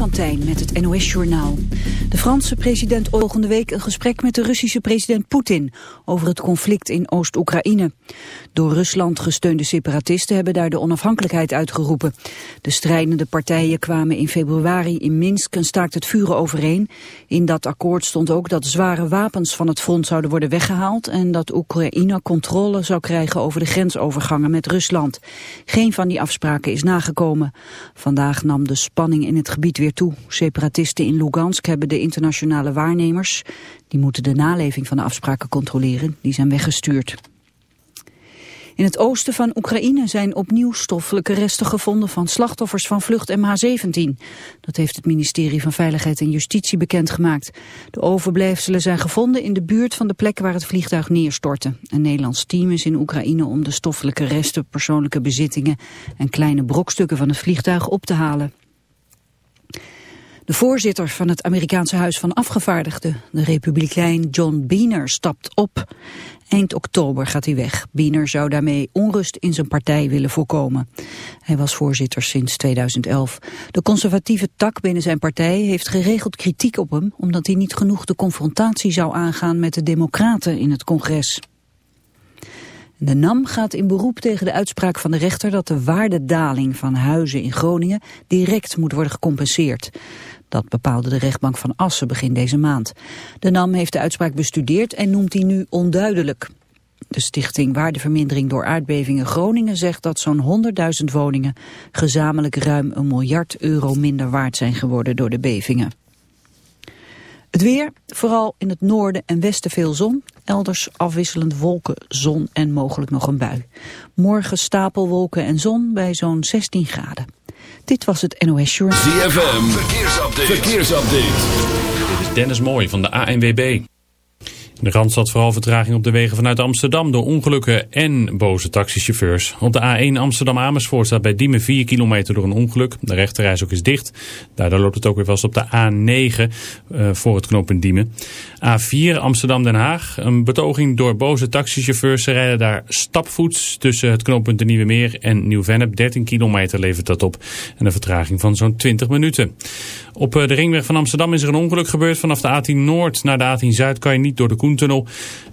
met het NOS-journaal. De Franse president volgende week een gesprek met de Russische president Poetin over het conflict in Oost-Oekraïne. Door Rusland gesteunde separatisten hebben daar de onafhankelijkheid uitgeroepen. De strijdende partijen kwamen in februari in Minsk een staakt het vuren overeen. In dat akkoord stond ook dat zware wapens van het front zouden worden weggehaald en dat Oekraïne controle zou krijgen over de grensovergangen met Rusland. Geen van die afspraken is nagekomen. Vandaag nam de spanning in het gebied weer toe. Separatisten in Lugansk hebben de internationale waarnemers, die moeten de naleving van de afspraken controleren, die zijn weggestuurd. In het oosten van Oekraïne zijn opnieuw stoffelijke resten gevonden van slachtoffers van vlucht MH17. Dat heeft het ministerie van Veiligheid en Justitie bekendgemaakt. De overblijfselen zijn gevonden in de buurt van de plek waar het vliegtuig neerstortte. Een Nederlands team is in Oekraïne om de stoffelijke resten, persoonlijke bezittingen en kleine brokstukken van het vliegtuig op te halen. De voorzitter van het Amerikaanse Huis van Afgevaardigden, de republikein John Boehner, stapt op. Eind oktober gaat hij weg. Biener zou daarmee onrust in zijn partij willen voorkomen. Hij was voorzitter sinds 2011. De conservatieve tak binnen zijn partij heeft geregeld kritiek op hem... omdat hij niet genoeg de confrontatie zou aangaan met de democraten in het congres. De NAM gaat in beroep tegen de uitspraak van de rechter dat de waardedaling van huizen in Groningen direct moet worden gecompenseerd. Dat bepaalde de rechtbank van Assen begin deze maand. De NAM heeft de uitspraak bestudeerd en noemt die nu onduidelijk. De stichting Waardevermindering door aardbevingen Groningen zegt dat zo'n 100.000 woningen gezamenlijk ruim een miljard euro minder waard zijn geworden door de bevingen. Het weer, vooral in het noorden en westen veel zon. Elders afwisselend wolken, zon en mogelijk nog een bui. Morgen stapelwolken en zon bij zo'n 16 graden. Dit was het NOS Journal. ZFM, verkeersupdate. verkeersupdate. Dit is Dennis Mooij van de ANWB. De Randstad vooral vertraging op de wegen vanuit Amsterdam door ongelukken en boze taxichauffeurs. Op de A1 Amsterdam-Amersfoort staat bij Diemen 4 kilometer door een ongeluk. De rechterreis ook is dicht. Daardoor loopt het ook weer vast op de A9 uh, voor het knooppunt Diemen. A4 Amsterdam-Den Haag. Een betoging door boze taxichauffeurs. Ze rijden daar stapvoets tussen het knooppunt de Nieuwe Meer en Nieuw-Vennep. 13 kilometer levert dat op. En een vertraging van zo'n 20 minuten. Op de ringweg van Amsterdam is er een ongeluk gebeurd. Vanaf de A10 Noord naar de A10 Zuid kan je niet door de Koentunnel.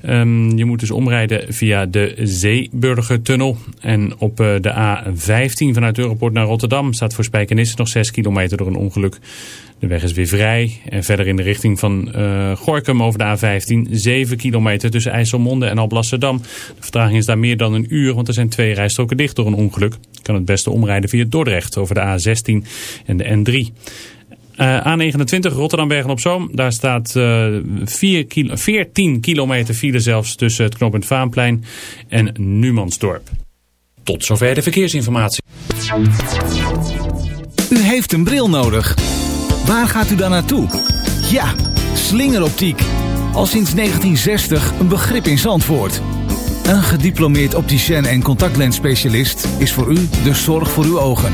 Um, je moet dus omrijden via de Zeeburgertunnel. En op de A15 vanuit Europort naar Rotterdam staat voor Spijkenisse nog 6 kilometer door een ongeluk. De weg is weer vrij. En verder in de richting van uh, Gorkum over de A15. 7 kilometer tussen IJsselmonde en Alblasserdam. De vertraging is daar meer dan een uur, want er zijn twee rijstroken dicht door een ongeluk. Je kan het beste omrijden via Dordrecht over de A16 en de N3. Uh, A29 Rotterdam-Bergen-op-Zoom. Daar staat uh, 4 kilo, 14 kilometer file zelfs tussen het knooppunt Vaanplein en Numansdorp. Tot zover de verkeersinformatie. U heeft een bril nodig. Waar gaat u dan naartoe? Ja, slingeroptiek. Al sinds 1960 een begrip in Zandvoort. Een gediplomeerd opticien en contactlensspecialist is voor u de zorg voor uw ogen.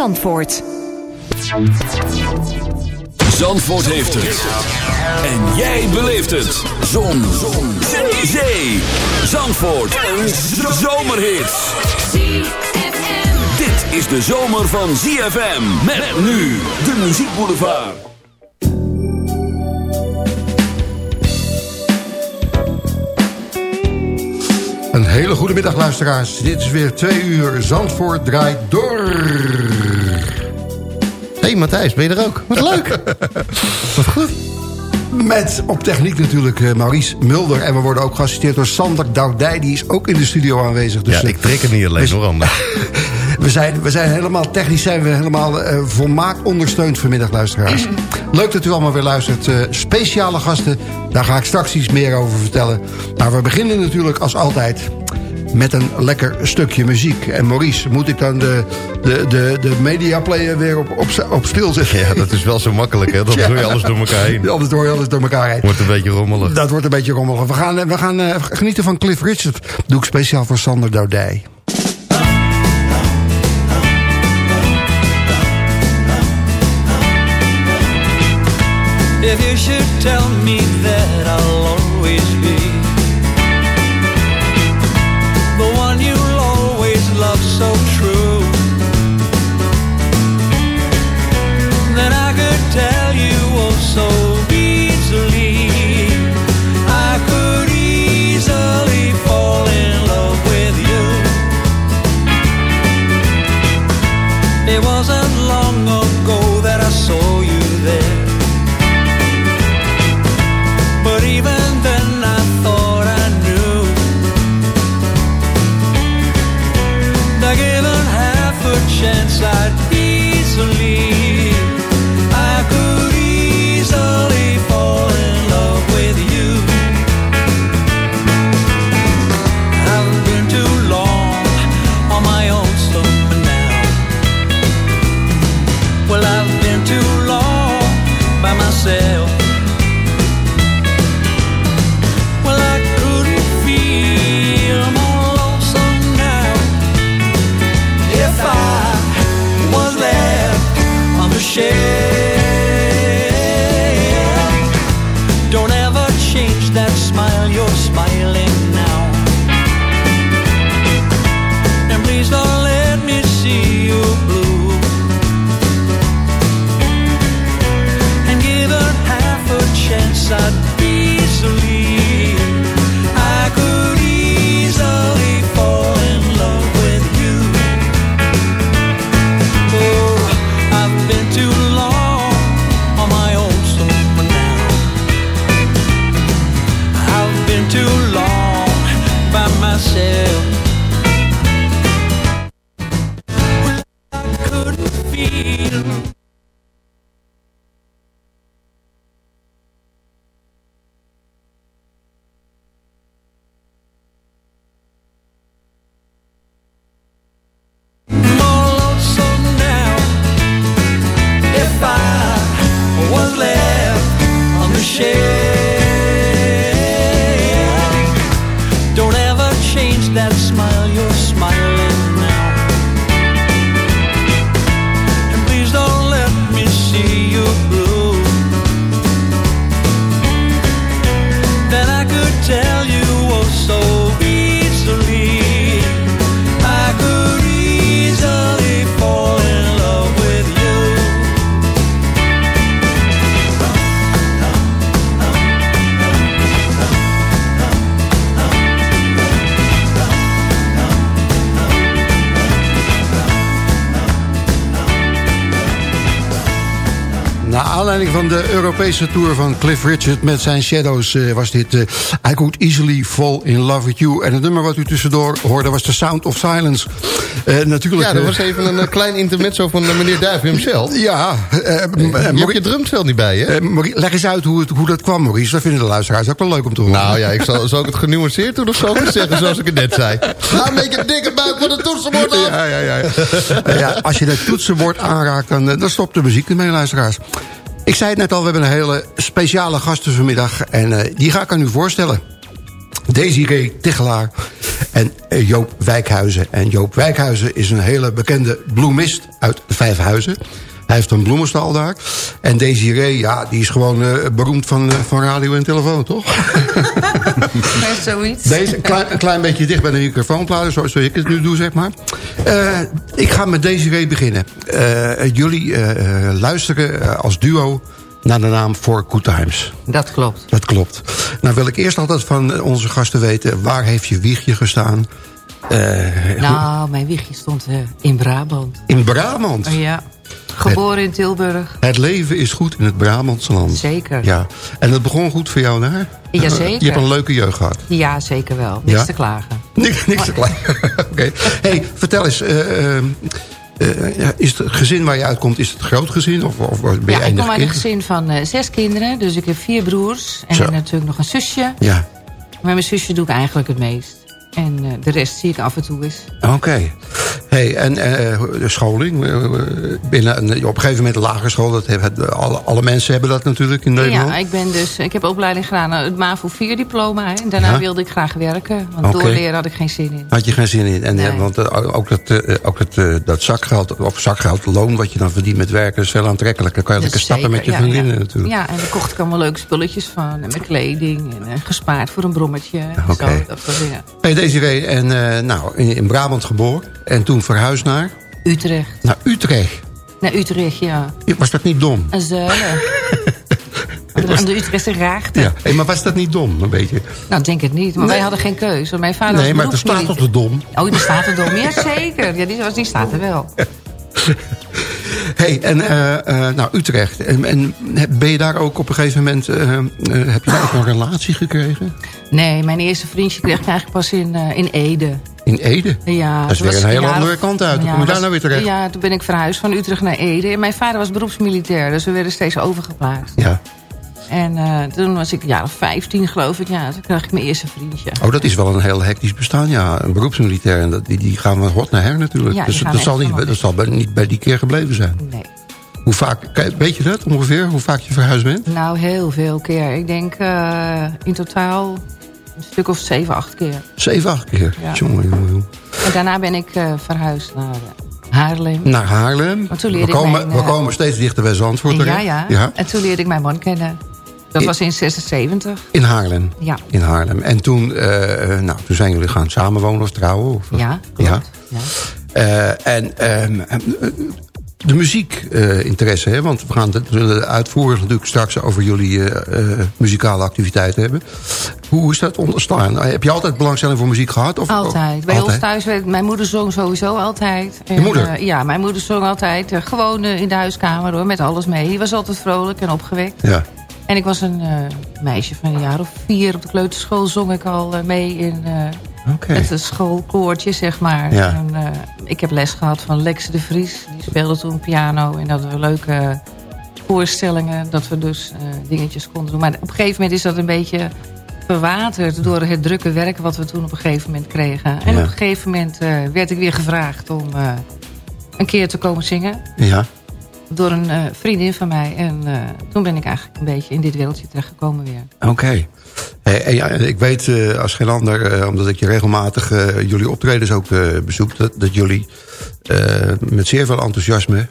Zandvoort. Zandvoort heeft het. En jij beleeft het. Zon. Zon. Zee. Zandvoort. Een zomerhit. Dit is de zomer van ZFM. Met nu de muziekboulevard. Een hele goede middag luisteraars. Dit is weer twee uur Zandvoort draait door hey, Matthijs, ben je er ook? Wat leuk. Wat goed. Met op techniek natuurlijk uh, Maurice Mulder. En we worden ook geassisteerd door Sander Doudij. Die is ook in de studio aanwezig. Dus, ja, ik trek het niet alleen dus, hoor, Ander. we, zijn, we zijn helemaal technisch zijn we helemaal uh, volmaakt ondersteund vanmiddag, luisteraars. Leuk dat u allemaal weer luistert. Uh, speciale gasten, daar ga ik straks iets meer over vertellen. Maar we beginnen natuurlijk als altijd met een lekker stukje muziek. En Maurice, moet ik dan de, de, de, de mediaplayer weer op, op, op stil zetten? Ja, dat is wel zo makkelijk, hè? Dan ja. doe je alles door elkaar heen. Anders doe je alles door elkaar heen. Wordt een beetje rommelig. Dat wordt een beetje rommelig. We gaan, we gaan uh, genieten van Cliff Richard. Doe ik speciaal voor Sander Doudij. If you should tell me that I'll always Europese tour van Cliff Richard met zijn Shadows eh, was dit eh, I Could Easily Fall in Love With You. En het nummer wat u tussendoor hoorde was The Sound of Silence. Eh, natuurlijk, Ja, dat was even een klein intermezzo van meneer Duif himself. Ja, Je hebt je drumstel niet bij, hè? leg eens uit hoe, het, hoe dat kwam, Maurice. Dat vinden de luisteraars ook wel leuk om te horen. Nou ja, ik zal, zal ik het genuanceerd doen of het zeggen zoals ik het net zei? Ga een beetje dikke buik voor de toetsenbord af. Ja, ja, ja. ja. als je dat toetsenbord aanraakt, dan, dan stopt de muziek ermee, luisteraars. Ik zei het net al, we hebben een hele speciale gasten vanmiddag. En eh, die ga ik aan u voorstellen. Desiree Tichelaar en eh, Joop Wijkhuizen. En Joop Wijkhuizen is een hele bekende bloemist uit Vijfhuizen. Hij heeft een bloemenstal daar. En Desiree, ja, die is gewoon eh, beroemd van, eh, van radio en telefoon, toch? zoiets. Deze, een klein, een klein beetje dicht bij de microfoon plaatsen, zoals ik het nu doe, zeg maar. Eh, ik ga met Desiree beginnen. Eh, jullie eh, eh, luisteren als duo naar de naam For Good Times. Dat klopt. Dat klopt. Nou wil ik eerst altijd van onze gasten weten... waar heeft je wiegje gestaan? Eh, Nou, mijn wiegje stond eh, in Brabant. in Brabant. Ja. Geboren in Tilburg. Het leven is goed in het Brabantse land. Zeker. Ja. En het begon goed voor jou daar? Jazeker. Je hebt een leuke jeugd gehad. Ja, zeker wel. Niks Ja? te klagen. Niks, niks te klein. Oké. Hey, vertel eens. eh, eh, eh, ja, is het gezin waar je uitkomt, is het een groot gezin? Of, of ben je Ja, ik kom uit een gezin van eh, zes kinderen. Dus ik heb vier broers. En natuurlijk nog een zusje. Ja, Maar mijn zusje doe ik eigenlijk het meest. En eh, de rest zie ik af en toe eens. oké. Hey, en eh, de scholing? eh, binnen een, op een gegeven moment de lagere school. Dat hebben, alle, alle mensen hebben dat natuurlijk in Nederland. Ja, ik, ben dus, ik heb opleiding gedaan aan het MAVO 4 diploma. Hè. En daarna Ja? wilde ik graag werken. Want doorleren had ik geen zin in. Had je geen zin in. En, Nee. want ook, dat, ook het, eh, dat zakgeld, of zakgeld, loon wat je dan verdient met werken... is veel aantrekkelijker. Kan je Dat lekker stappen met je ja, vriendinnen ja. natuurlijk. Ja, en daar kocht ik allemaal leuke spulletjes van. En mijn kleding. En gespaard voor een brommetje. Oké. Zo, Desiree, en eh, nou, in, in Brabant geboren. En toen verhuisd naar, Utrecht. naar Utrecht. Naar Utrecht, ja. Was dat niet dom? Een zuilen. Aan de Utrechtse raagte. Ja. Hey, maar was dat niet dom, een beetje? Nou, denk het niet. Maar wij hadden geen keus. Want mijn vader Nee, maar er staat op de dom. Oh, die staat er dom. Ja, zeker. Ja, die, was- die staat er wel. hey, en eh, eh, nou, Utrecht. En, en ben je daar ook op een gegeven moment... eh, heb je daar ook een relatie gekregen? Nee, mijn eerste vriendje kreeg ik eigenlijk pas in, in Ede. In Ede? Ja, Dat is weer een hele andere kant uit. Hoe Ja, kom je daar was- nou weer terecht? Ja, toen ben ik verhuisd van Utrecht naar Ede. En mijn vader was beroepsmilitair, dus we werden steeds overgeplaatst. Ja. En eh, toen was ik jaar of 15, geloof ik. Ja, toen kreeg ik mijn eerste vriendje. Oh, dat is wel een heel hectisch bestaan, ja. Een beroepsmilitair, en dat, die, die gaan we hot naar her natuurlijk. Ja, dus dat zal, niet, dat zal bij- niet bij die keer gebleven zijn. Nee. Hoe vaak, weet je dat ongeveer, hoe vaak je verhuisd bent? Nou, heel veel keer. Ik denk eh, in totaal een stuk of 7, 8 keer. Zeven, acht keer. Ja. Jongen, jongen, jongen. En daarna ben ik eh, verhuisd naar Haarlem. Naar Haarlem. We komen, mijn, we komen steeds dichter bij Zandvoort ja, terecht. ja, En toen leerde ik mijn man kennen. Dat In- was in 76. In Haarlem. Ja. In Haarlem. En toen, eh, nou, toen zijn jullie gaan samenwonen of trouwen? Of, Ja, klopt. Ja. Ja. Eh, en ehm, eh, de muziekinteresse, hè? want we gaan zullen uitvoerig natuurlijk straks over jullie muzikale activiteiten hebben. Hoe is dat ontstaan? Heb je altijd belangstelling voor muziek gehad? Of, Altijd. Bij Altijd? ons thuis, mijn moeder zong sowieso altijd. En, Je moeder? ja, mijn moeder zong altijd. gewoon in de huiskamer hoor, met alles mee. Die was altijd vrolijk en opgewekt. Ja. En ik was een eh, meisje van een jaar of vier. Op de kleuterschool zong ik al eh, mee in eh, Oké. het schoolkoortje, zeg maar. Ja. En, ik heb les gehad van Lex de Vries. Die speelde toen piano. En dat we leuke voorstellingen. Dat we dus dingetjes konden doen. Maar op een gegeven moment is dat een beetje verwaterd... door het drukke werk wat we toen op een gegeven moment kregen. En Ja. op een gegeven moment werd ik weer gevraagd om een keer te komen zingen. Ja. Door een eh, vriendin van mij. En eh, toen ben ik eigenlijk een beetje in dit wereldje terechtgekomen weer. Oké. Hey, ja, ik weet eh, als geen ander, omdat ik je regelmatig jullie optredens ook bezoek... Dat, dat jullie met zeer veel enthousiasme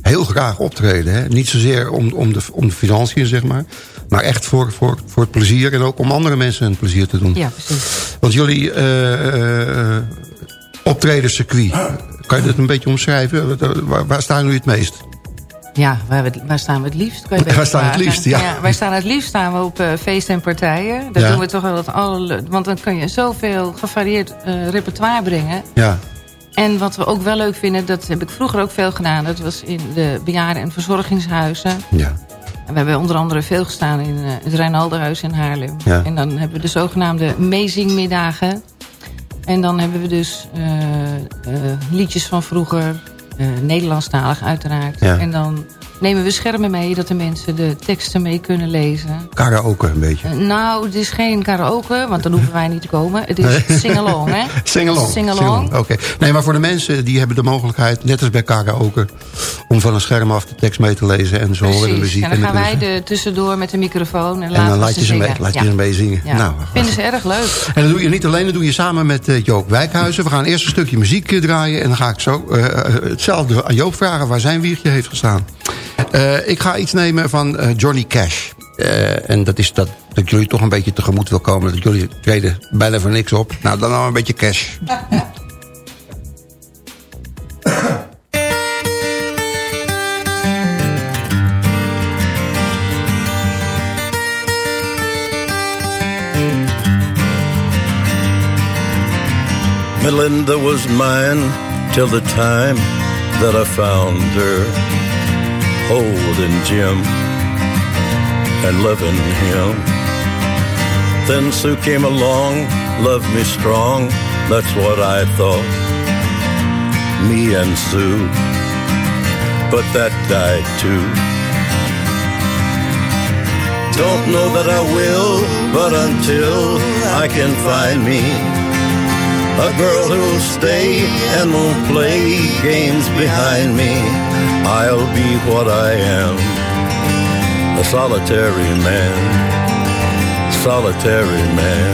heel graag optreden. Hè? Niet zozeer om, om, de, om de financiën, zeg maar... maar echt voor, voor, voor het plezier en ook om andere mensen een plezier te doen. Ja, precies. Want jullie optredenscircuit, kan je dat een beetje omschrijven? Waar, waar staan jullie het meest? Ja, waar, we, waar staan we het liefst? Kan je Waar staan we het liefst, ja. wij staan het liefst staan we op eh, feesten en partijen. Daar Ja. doen we toch wel het alle... Want dan kun je zoveel gevarieerd eh, repertoire brengen. Ja, En wat we ook wel leuk vinden, dat heb ik vroeger ook veel gedaan. Dat was in de bejaarden- en verzorgingshuizen. ja. En we hebben onder andere veel gestaan in eh, het Rijnaldenhuis in Haarlem. Ja. En dan hebben we de zogenaamde amazingmiddagen. En dan hebben we dus eh, eh, liedjes van vroeger, eh, Nederlandstalig uiteraard. Ja. En dan nemen we schermen mee, dat de mensen de teksten mee kunnen lezen. Karaoke een beetje. Eh, nou, het is geen karaoke, want dan hoeven wij niet te komen. Het is sing-along, hè? Sing-along. Sing-along. Oké. Nee, maar voor de mensen die hebben de mogelijkheid, net als bij karaoke... om van een scherm af de tekst mee te lezen en ze horen de muziek. En dan gaan wij er tussendoor met de microfoon en, ze- en dan laten laat je ze, mee, zingen. laat je Ja. ze mee zingen. Ja. Nou, Vinden ze erg leuk. En dat doe je niet alleen, dat doe je samen met eh, Joop Wijkhuizen. We gaan eerst een stukje muziek eh, draaien. En dan ga ik zo hetzelfde aan Joop vragen waar zijn wiegje heeft gestaan. Eh, ik ga iets nemen van eh, Johnny Cash. Eh, en dat is dat, dat jullie toch een beetje tegemoet wil komen. Dat jullie treden bijna van niks op. Nou, dan nog een beetje Cash. Melinda was mine till the time that I found her. Holding Jim and loving him. Then Sue came along, loved me strong, that's what I thought. Me and Sue, but that died too. Don't know that I will, but until I can find me a girl who'll stay and won't play games behind me, I'll be what I am, a solitary man, solitary man.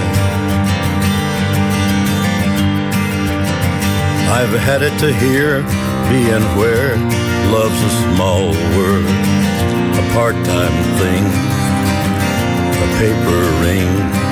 I've had it to hear, being where love's a small word, a part-time thing, a paper ring.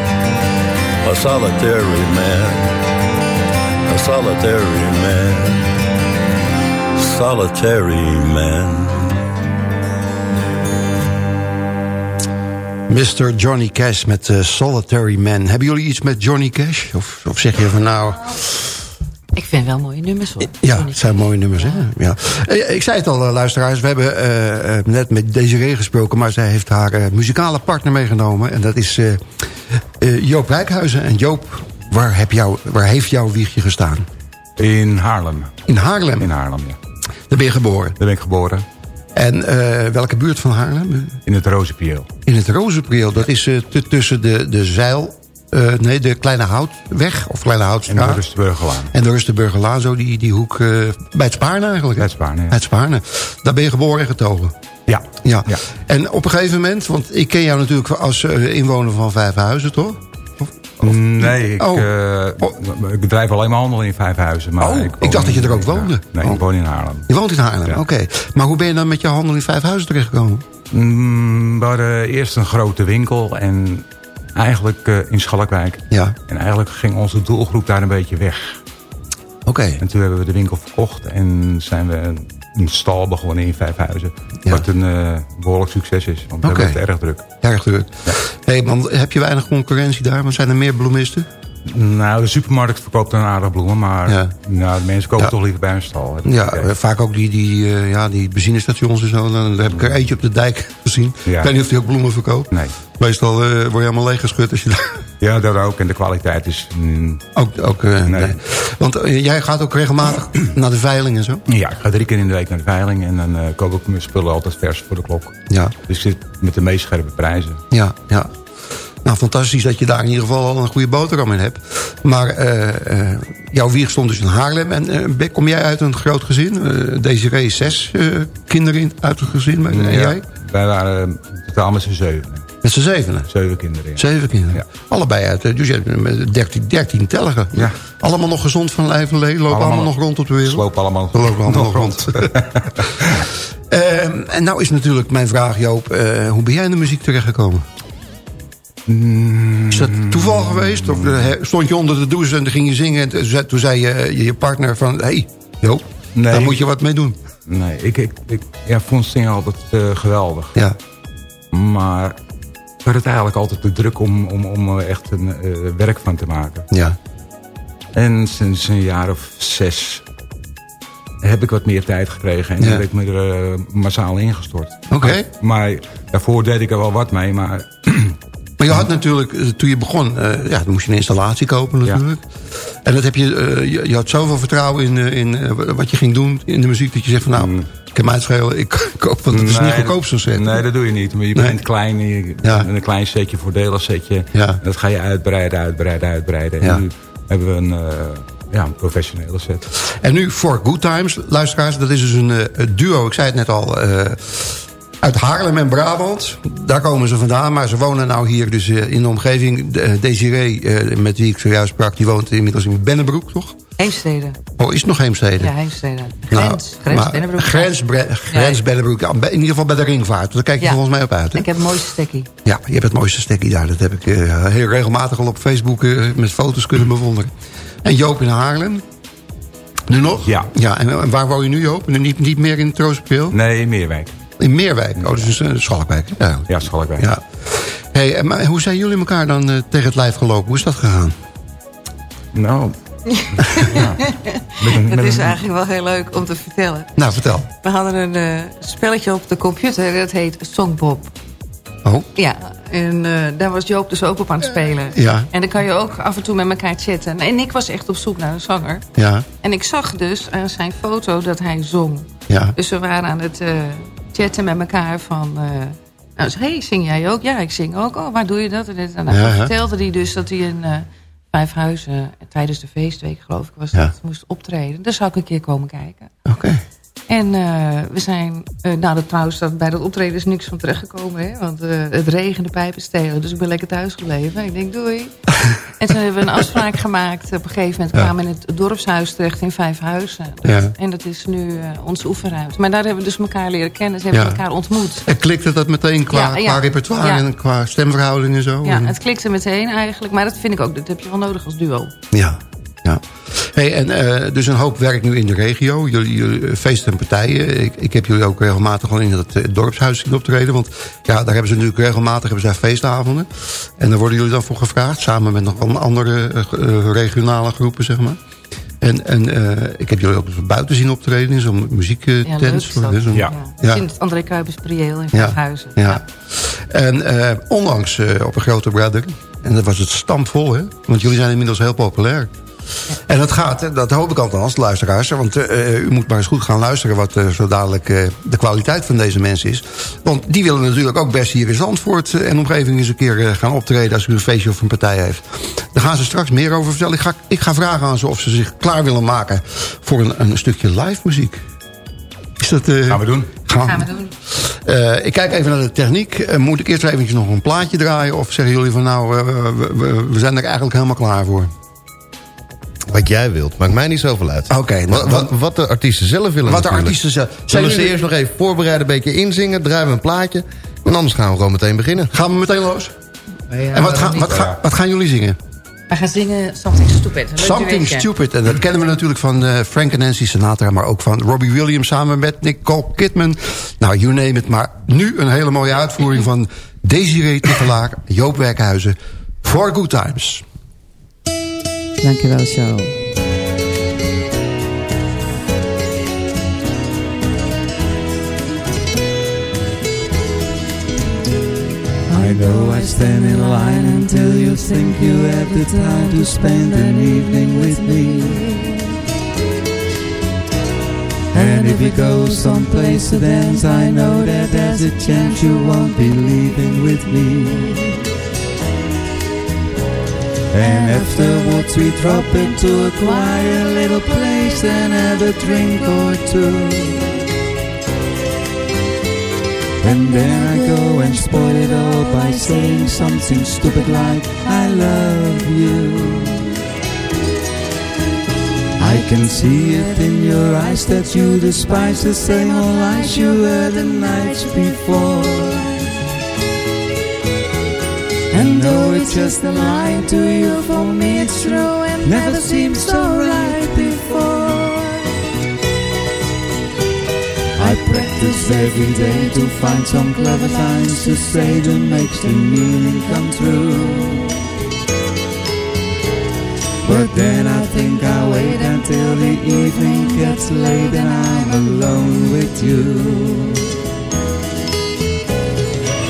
a solitary man, a solitary man, solitary man. Mr. Johnny Cash met uh, Solitary Man. Hebben jullie iets met Johnny Cash? Of, of zeg je van nou... Ik vind wel mooie nummers hoor. Ja, het zijn mooie nummers. Hè? Ja. Eh, ik zei het al, eh, luisteraars. We hebben uh, net met Desiree gesproken. Maar zij heeft haar uh, muzikale partner meegenomen. En dat is Joop Rijkhuizen. En Joop, waar, heb jou, waar heeft jouw wiegje gestaan? In Haarlem. In Haarlem? In Haarlem, ja. Daar ben je geboren? Daar ben ik geboren. En welke buurt van Haarlem? In het Rozenprieel. In het Rozenprieel. Dat is tussen de, de Zeil uh, nee, de Kleine Houtweg, of Kleine Houtstraat. En de Rustenburgerlaan. En de Rustenburgerlaan, zo die, die hoek uh, bij het Spaarne eigenlijk. Bij het Spaarne, ja. Bij het Spaarne. Daar ben je geboren en getogen. Ja. ja. ja. En op een gegeven moment, want ik ken jou natuurlijk als uh, inwoner van Vijfhuizen, toch? Of, of, nee, ik, oh. oh. ik bedrijf alleen maar handel in Vijfhuizen. Maar oh, ik, ik dacht dat je er ook woonde. Nee, ik woon in Haarlem. Je woont in Haarlem, ja. oké. Okay. Maar hoe ben je dan met je handel in Vijfhuizen terechtgekomen? Mm, we hadden eerst een grote winkel en Eigenlijk uh, in Schalkwijk. Ja. En eigenlijk ging onze doelgroep daar een beetje weg. Oké. En toen hebben we de winkel verkocht en zijn we een stal begonnen in Vijfhuizen. Ja. Wat een uh, behoorlijk succes is, want we okay. hebben het erg druk. Erg druk. Ja. Hey, man, heb je weinig concurrentie daar? Want zijn er meer bloemisten? Nou, de supermarkt verkoopt een aardig bloemen, maar ja. nou, de mensen kopen ja. toch liever bij een stal. Ja, vaak ook die, die, uh, ja, die benzinestations en zo. Dan heb ik er eentje op de dijk gezien. Ja. Ik weet niet of die ook bloemen verkoopt. Nee. Meestal uh, word je helemaal leeggeschud als je. Ja, dat ook. En de kwaliteit is... Mm, ook, ook uh, nee. nee. Want jij gaat ook regelmatig naar de veiling en zo? Ja, ik ga drie keer in de week naar de veiling. En dan koop ik mijn spullen altijd vers voor de klok. Ja. Dus ik zit met de meest scherpe prijzen. Ja, ja. Nou, fantastisch dat je daar in ieder geval al een goede boterham in hebt. Maar uh, uh, jouw wieg stond dus in Haarlem. En uh, kom jij uit een groot gezin? Desiree zes kinderen uit het gezin. En ja, jij? Wij waren totaal met z'n zeven. Met z'n zevenen? Zeven kinderen, ja. Zeven kinderen. Ja. Allebei uit. Dus je hebt dertien, dertien telgen. Ja. Allemaal nog gezond van lijf en leen. Lopen allemaal, allemaal, nog rond op de wereld. Lopen allemaal, lopen allemaal nog rond. en nou is natuurlijk mijn vraag, Joop. hoe ben jij in de muziek terechtgekomen? Is dat toeval geweest? Of eh, stond je onder de douche en ging je zingen... en toen zei je, je partner van... hé, hey, Joop, nee, daar moet je wat mee doen. Nee, ik, ik, ik ja, vond zingen altijd uh, geweldig. Ja. Maar ik had het eigenlijk altijd te druk om, om, om er echt een uh, werk van te maken. Ja. En sinds een jaar of zes heb ik wat meer tijd gekregen. En ja. heb ik me er uh, massaal ingestort. Oké. Okay. Maar daarvoor deed ik er wel wat mee, maar... Maar je had natuurlijk, toen je begon, uh, ja, dan moest je een installatie kopen natuurlijk. En dat heb je, eh, je, je had zoveel vertrouwen in, eh, in eh, wat je ging doen in de muziek... dat je zegt van nou, ik heb mij het schelen, ik koop, want het is niet goedkoop zo'n set. Nee, dat doe je niet. Maar je Nee. begint klein, je, Ja. een klein setje, voordelig setje. Ja. En dat ga je uitbreiden, uitbreiden, uitbreiden. En nu hebben we een, eh, ja, een professionele set. En nu For Good Times, luisteraars, dat is dus een eh, duo, ik zei het net al... eh, uit Haarlem en Brabant, daar komen ze vandaan. Maar ze wonen nou hier dus eh, in de omgeving. De- eh, Desiree, eh, met wie ik zojuist sprak, die woont inmiddels in Bennebroek, toch? Heemstede. Oh, is het nog Heemstede? Ja, Heemstede. Nou, Grens. grens maar Bennebroek. Grens, Bre- grens Ja. Bennebroek. Ja, bij- in ieder geval bij de ringvaart. Daar kijk je Ja. volgens mij op uit. Hè? Ik heb het mooiste stekkie. Ja, je hebt het mooiste stekkie daar. Dat heb ik eh, heel regelmatig al op Facebook eh, met foto's kunnen bewonderen. En Joop in Haarlem. Nu nog? Ja. ja en, en waar woon je nu, Joop? En Niet, niet meer in Troostpil? Nee, in Meerwijk. In Meerwijk. Oh, dat is uh, Schalkwijk. Ja. Ja, Schalkwijk. ja. Hey, en maar hoe zijn jullie elkaar dan eh, tegen het lijf gelopen? Hoe is dat gegaan? Nou, ja. Een- is een- eigenlijk wel heel leuk om te vertellen. Nou, vertel. We hadden een eh, spelletje op de computer. Dat heet Songbob. Oh, Ja, en eh, daar was Joop dus ook op aan het spelen. Ja. En dan kan je ook af en toe met elkaar chatten. En ik was echt op zoek naar een zanger. ja, En ik zag dus aan zijn foto dat hij zong. ja. Dus we waren aan het eh, chatten met elkaar van... nou, zei, hey, zing jij ook? Ja, ik zing ook. Oh, waar doe je dat? En, dit. en dan Ja, vertelde hij dus dat hij in eh Vijfhuizen... eh, tijdens de feestweek, geloof ik, was dat, moest optreden. Daar zou ik een keer komen kijken. Oké. En eh, we zijn, eh nou dat trouwens, dat bij dat optreden is niks van terechtgekomen. Hè? Want eh, het regende pijpen stelen. Dus ik ben lekker thuis gebleven. Ik denk, doei. en toen hebben we een afspraak gemaakt. Op een gegeven moment Ja. kwamen we in het dorpshuis terecht in Vijfhuizen. Ja. En dat is nu onze oefenruimte. Maar daar hebben we dus elkaar leren kennen. Ze hebben Ja. elkaar ontmoet. En klikte dat meteen qua, qua repertoire en qua stemverhouding en zo? Ja, het klikte meteen eigenlijk. Maar dat vind ik ook, dat heb je wel nodig als duo. Ja, ja. Hey, en eh, dus een hoop werk nu in de regio. Jullie, jullie eh, feesten en partijen. Ik, ik heb jullie ook regelmatig al in het eh, dorpshuis zien optreden. Want ja, daar hebben ze natuurlijk regelmatig hebben zij feestavonden. En daar worden jullie dan voor gevraagd. Samen met nog wel andere regionale groepen, zeg maar. En, en eh, ik heb jullie ook eens buiten zien optreden in zo'n Ja, muziektent. leuk is dat. Ja. Ja. Ja. In het André Kuipers Prieel in Ja. Vijfhuizen. Ja. En eh, onlangs eh, op een grote brother. En dat was het stampvol, hè? Want jullie zijn inmiddels heel populair. En dat gaat, hè, dat hoop ik althans, luisteraars. Want eh, u moet maar eens goed gaan luisteren... wat eh, zo dadelijk eh, de kwaliteit van deze mensen is. Want die willen natuurlijk ook best hier in Zandvoort... en omgeving eens een keer eh, gaan optreden... als u een feestje of een partij heeft. Daar gaan ze straks meer over vertellen. Ik ga, ik ga vragen aan ze of ze zich klaar willen maken... voor een, een stukje live muziek. Is dat... eh, Gaan we doen. gaan- Gaan we doen. eh, ik kijk even naar de techniek. Moet ik eerst eventjes nog een plaatje draaien? Of zeggen jullie van nou, we, we- we zijn er eigenlijk helemaal klaar voor? Wat jij wilt, maakt mij niet zoveel uit. Oké, nou, wat, wat, wat de artiesten zelf willen Wat de natuurlijk. artiesten zelf- Zullen ze eerst nog even voorbereiden, een beetje inzingen, draaien we een plaatje. En anders gaan we gewoon meteen beginnen. Gaan we meteen los? en wat, gaan- wat, gaan- wat gaan jullie zingen? We gaan zingen Something Stupid. Een leuk Something. Stupid. En dat kennen we natuurlijk van eh, Frank en Nancy Sinatra... maar ook van Robbie Williams samen met Nicole Kidman. Nou, you name it. Maar nu een hele mooie uitvoering van Desiree Tichelaar... Joop Werkhuizen. For Good Times. Dankjewel, show. I know I stand in line until you think you have the time to spend an evening with me. And if you go someplace to dance, I know that there's a chance you won't be leaving with me. And afterwards we drop into a quiet little place and have a drink or two. And then I go and spoil it all by saying something stupid like I love you. I can see it in your eyes that you despise the same old lies you heard the nights before. And though it's just a lie to you, for me it's true and never seemed so right before. I practice every day to find some clever lines to say that makes the meaning come true. But then I think I'll wait until the evening gets late and I'm alone with you.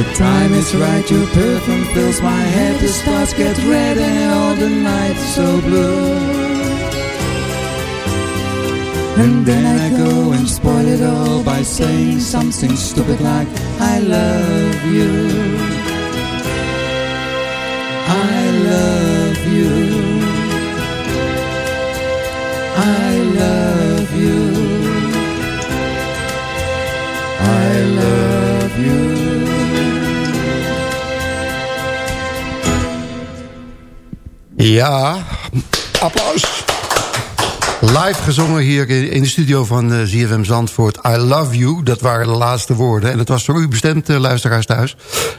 The time is right, your perfume fills my head. The stars get red and all the night so blue. And then I go and spoil it all by saying something stupid like I love you. I love you. I love Ja, applaus. Live gezongen hier in de studio van uh, ZFM Zandvoort. I love you, dat waren de laatste woorden. En het was voor u bestemd, uh, luisteraars thuis.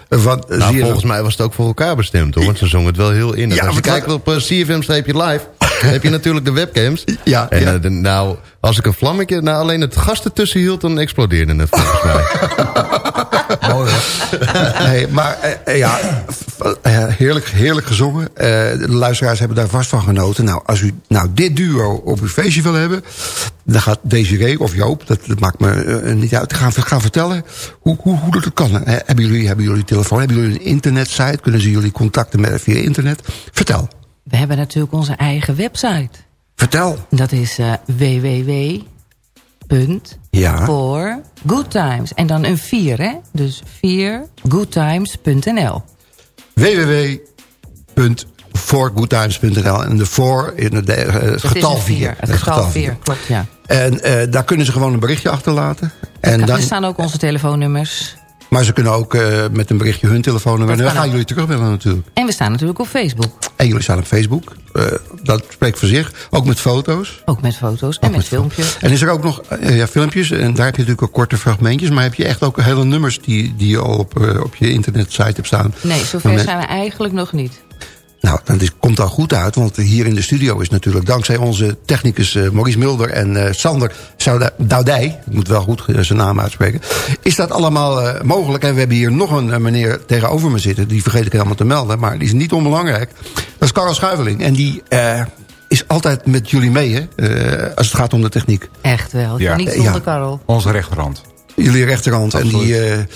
Uh, van, nou, ZFM... volgens mij was het ook voor elkaar bestemd, hoor. Want ze zongen het wel heel in. Ja, Als je kijkt op CFM-live... heb je natuurlijk de webcams. Ja, en ja. Uh, nou, als ik een vlammetje... Nou, alleen het gas ertussen hield, dan explodeerde het volgens mij. Mooi nee, maar uh, ja, heerlijk, heerlijk gezongen. Uh, de luisteraars hebben daar vast van genoten. Nou, als u nou dit duo op uw feestje wil hebben... dan gaat Desiree of Joop, dat, dat maakt me uh, niet uit... gaan, gaan vertellen hoe, hoe, hoe dat kan. Hebben, jullie, hebben jullie telefoon, hebben jullie een internetsite? Kunnen ze jullie contacten met, via internet? Vertel. We hebben natuurlijk onze eigen website. Vertel. Dat is uh, www. Ja. Voor Good Times. En dan een 4, hè? Dus 4 goodtimes.nl. www.forgoodtimes.nl En de voor in het, getal 4. Het, getal 4, klopt, ja. En uh, daar kunnen ze gewoon een berichtje achterlaten. En dan, er staan ook onze telefoonnummers. Maar ze kunnen ook uh, met een berichtje hun telefoonnummer. En dan gaan jullie terugbellen natuurlijk. En we staan natuurlijk op Facebook. En jullie staan op Facebook. Uh, dat spreekt voor zich. Ook met foto's. Ook met foto's en met, met filmpjes. En is er ook nog uh, ja, filmpjes. En daar heb je natuurlijk ook korte fragmentjes. Maar heb je echt ook hele nummers die, die je al op, op je internetsite hebt staan. Nee, zover zijn we eigenlijk nog niet. Nou, dat is, komt al goed uit, want hier in de studio is natuurlijk... dankzij onze technicus uh, Maurice Mulder en uh, Sander Doudij... ik moet wel goed zijn naam uitspreken... is dat allemaal uh, mogelijk. En we hebben hier nog een meneer tegenover me zitten... die vergeet ik helemaal te melden, maar die is niet onbelangrijk. Dat is Karel Schuiveling en die is altijd met jullie mee, hè, als het gaat om de techniek. Echt wel, ja. niet zonder ja. Karel. Onze rechterhand. Jullie rechterhand. Absoluut. En die...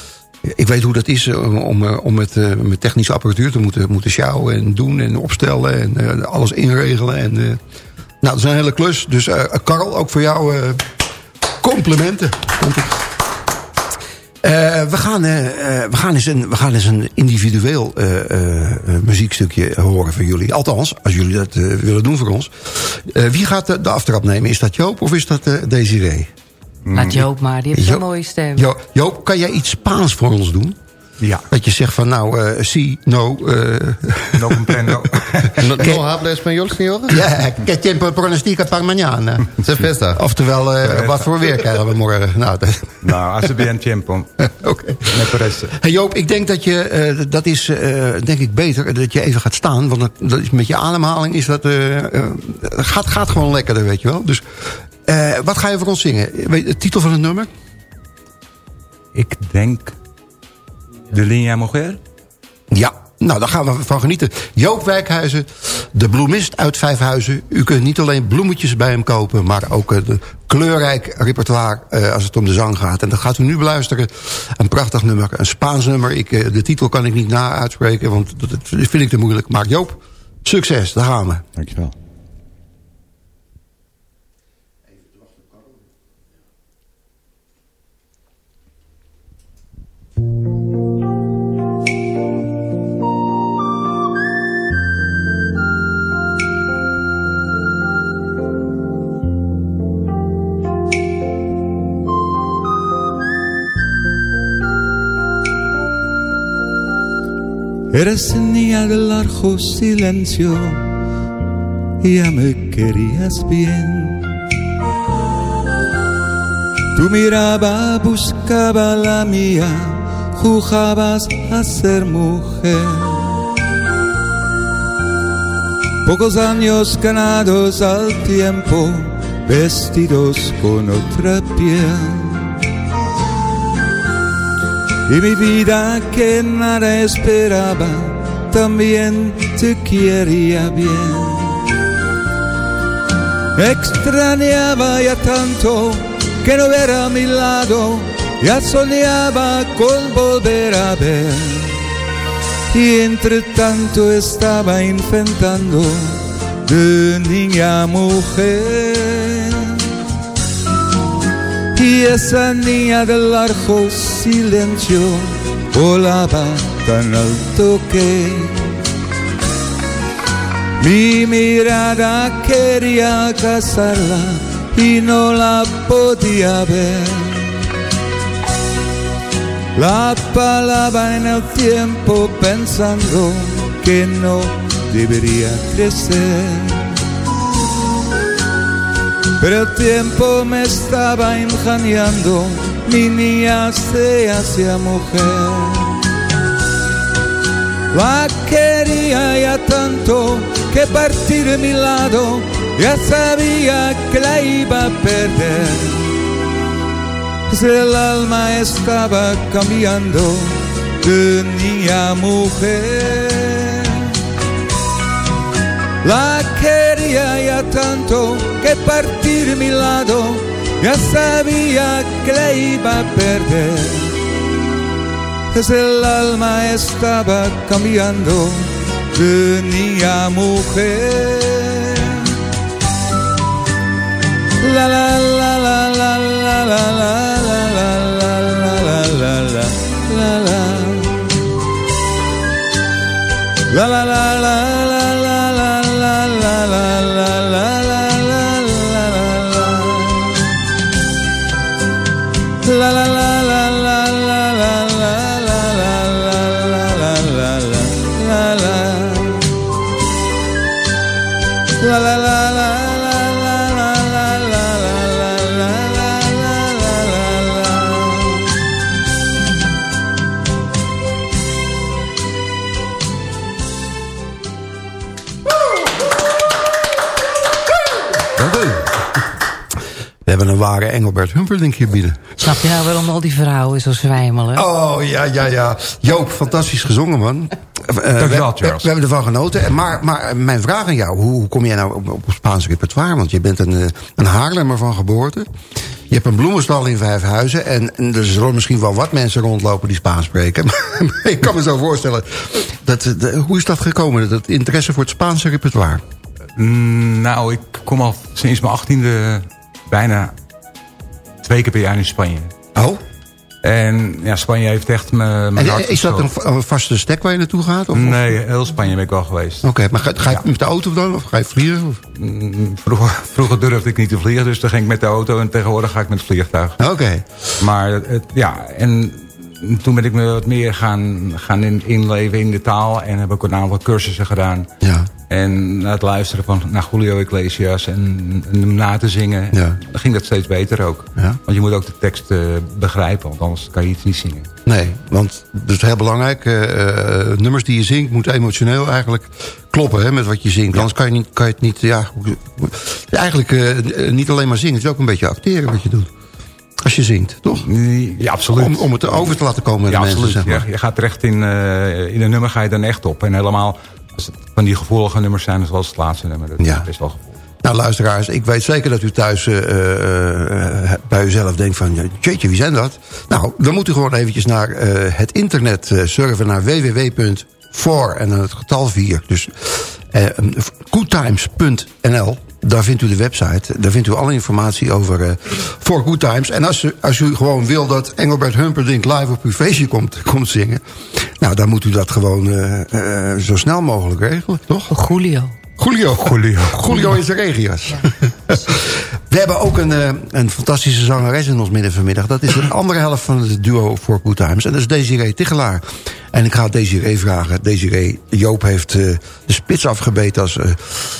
Ik weet hoe dat is om, om met, met technische apparatuur te moeten, moeten sjouwen en doen en opstellen en alles inregelen. En, nou, dat is een hele klus. Dus Karel, ook voor jou complimenten. we, gaan, we, gaan eens een, we gaan eens een individueel muziekstukje horen van jullie. Althans, als jullie dat willen doen voor ons. wie gaat de, de aftrap nemen? Is dat Joop of is dat Desiree? Laat Joop maar, die heeft zo'n mooie stem. Jo Joop, kan jij iets Spaans voor ons doen? Ja. Dat je zegt van nou, uh, si, no... Uh, no comprendo. no, no habla español, señor? Ja, que tiempo pronostica para mañana. Se festa. Oftewel, uh, wat voor weer krijgen we morgen? Nou, nou hace bien tiempo. Oké. Okay. Hey Joop, ik denk dat je, uh, dat is denk ik beter, dat je even gaat staan. Want dat is, met je ademhaling is dat, gaat, gaat gewoon lekkerder, weet je wel. Dus uh, wat ga je voor ons zingen? Weet de titel van het nummer? Ik denk... De Linea Moger? Ja, nou, daar gaan we van genieten. Joop Wijkhuizen, de bloemist uit Vijfhuizen. U kunt niet alleen bloemetjes bij hem kopen... maar ook uh, de kleurrijk repertoire uh, als het om de zang gaat. En dat gaat u nu beluisteren. Een prachtig nummer, een Spaans nummer. Ik, uh, de titel kan ik niet na uitspreken, want dat, dat vind ik te moeilijk. Maar Joop, succes, daar gaan we. Dankjewel. Eres niña del largo silencio, ya me querías bien. Tú miraba buscaba la mía, jugabas a ser mujer. Pocos años ganados al tiempo, vestidos con otra piel. Y mi vida que nada esperaba, también te quería bien. Extrañaba ya tanto que no era a mi lado, ya soñaba con volver a ver. Y entre tanto estaba inventando de niña mujer. Y esa niña del largo silencio volaba tan alto que mi mirada quería casarla y no la podía ver. La palabra en el tiempo pensando que no debería crecer. Pero el tiempo me estaba engañando, mi niña se hacía mujer. La quería ya tanto que partir de mi lado ya sabía que la iba a perder. El alma estaba cambiando de mujer. La quería ya tanto que partir mi lado ya sabía que la iba a perder. El alma estaba cambiando de niña a mujer. La la la la la la la la La la la la la Engelbert Humperdinck hier bieden. Snap je nou waarom al die vrouwen zo zwijmelen? Oh, ja, ja, ja. Joop, fantastisch gezongen, man. Uh, we, we, we, hebben ervan genoten. Maar, maar mijn vraag aan jou, hoe, hoe kom jij nou op, op Spaans repertoire? Want je bent een, eh, een Haarlemmer van geboorte. Je hebt een bloemenstal in vijf huizen. En, en er zullen misschien wel wat mensen rondlopen die Spaans spreken. Maar ik kan me zo voorstellen. Dat, de, hoe is dat gekomen, dat interesse voor het Spaanse repertoire? Mm, nou, ik kom al sinds mijn achttiende bijna twee keer per jaar in Spanje. Oh? En ja, Spanje heeft echt mijn hart Is dat een, een, vaste stek waar je naartoe gaat? Of, nee, heel Spanje ben ik wel geweest. Oké, maar ga, ga je met de auto dan? Of ga je vliegen? Of? Vroeger, vroeger, durfde ik niet te vliegen, dus dan ging ik met de auto. En tegenwoordig ga ik met het vliegtuig. Oké. Maar het, ja, en toen ben ik me wat meer gaan, gaan in, inleven in de taal. En heb ik een aantal cursussen gedaan. Ja. En na het luisteren van, naar Julio Iglesias en, hem na te zingen... Ja. ging dat steeds beter ook. Ja. Want je moet ook de tekst uh, begrijpen, want anders kan je iets niet zingen. Nee, want dat is heel belangrijk. Uh, nummers die je zingt moeten emotioneel eigenlijk kloppen hè, met wat je zingt. Ja. Anders kan je, niet, kan je het niet... Ja, eigenlijk uh, niet alleen maar zingen, het is ook een beetje acteren wat je doet. Als je zingt, toch? Ja, absoluut. Om, om het over te laten komen met ja, de mensen, absoluut. zeg maar. ja, je gaat terecht in, uh, in een nummer, ga je dan echt op. En helemaal, als het van die gevoelige nummers zijn, zoals het laatste nummer. Dat ja. is wel gevoelig. Nou, luisteraars, ik weet zeker dat u thuis uh, uh, bij uzelf denkt van... jeetje, wie zijn dat? Nou, dan moet u gewoon eventjes naar het internet surfen naar www.for en dan het getal 4. Dus goodtimes.nl daar vindt u de website. Daar vindt u alle informatie over uh, For Good Times. En als u, als u gewoon wil dat Engelbert Humperdinck live op uw feestje komt, komt zingen... nou, dan moet u dat gewoon uh, uh, zo snel mogelijk regelen, toch? Julio. Julio. Julio. Julio in zijn regia's. Ja. We hebben ook een, een fantastische zangeres in ons midden vanmiddag. Dat is de andere helft van het duo For Good Times. En dat is Desiree Tichelaar. En ik ga Desiree vragen. Desiree, Joop heeft uh, de spits afgebeten als... Uh,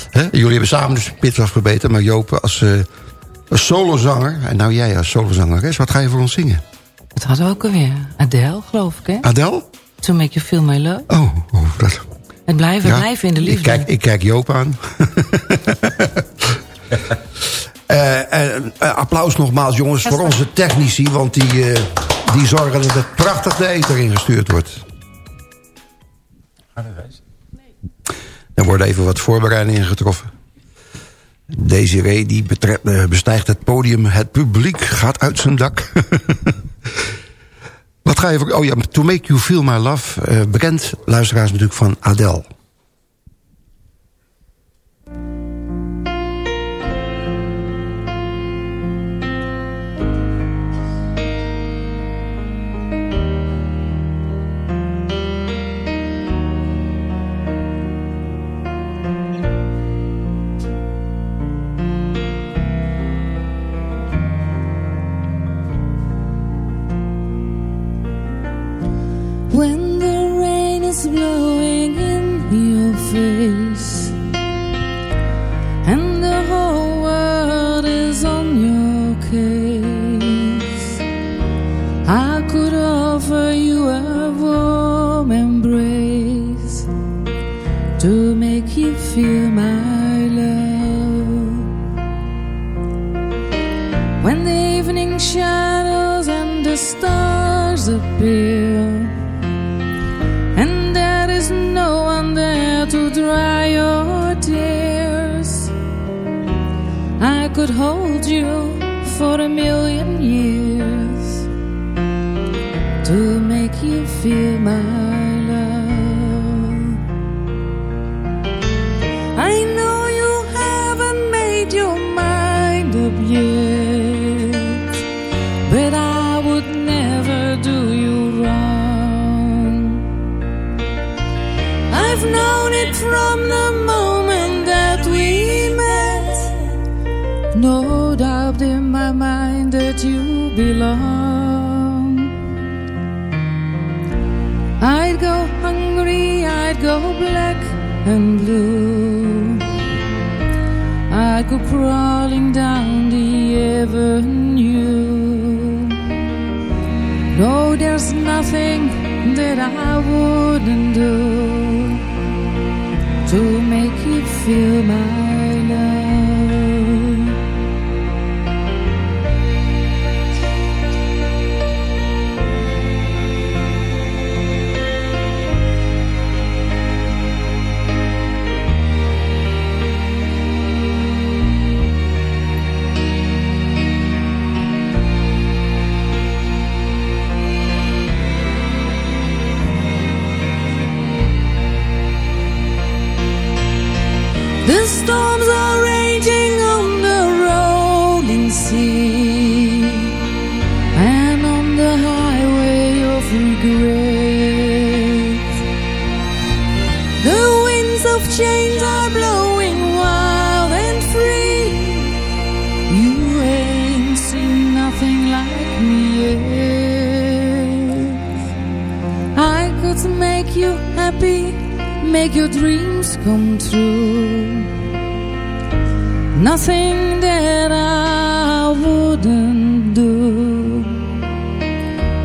hè? Jullie hebben samen de spits afgebeten. Maar Joop als uh, solozanger. En nou jij als solozangeres, wat ga je voor ons zingen? Dat hadden we ook alweer. Adele, geloof ik, hè? Adele? To Make You Feel My Love. Oh, oh dat... Het blijven, ja, blijven in de liefde. Ik kijk, ik kijk Joop aan. uh, uh, applaus nogmaals, jongens, voor onze technici. Want die, uh, die zorgen dat het prachtig de eten ingestuurd wordt. Er worden even wat voorbereidingen getroffen. Desiree die bestijgt het podium. Het publiek gaat uit zijn dak. Wat ga je voor... Oh ja, To Make You Feel My Love. Uh, bekend, luisteraars natuurlijk van Adele. that I wouldn't do to make you feel my make your dreams come true. Nothing that I wouldn't do.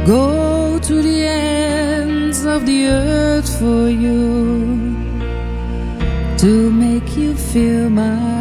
Go to the ends of the earth for you To make you feel my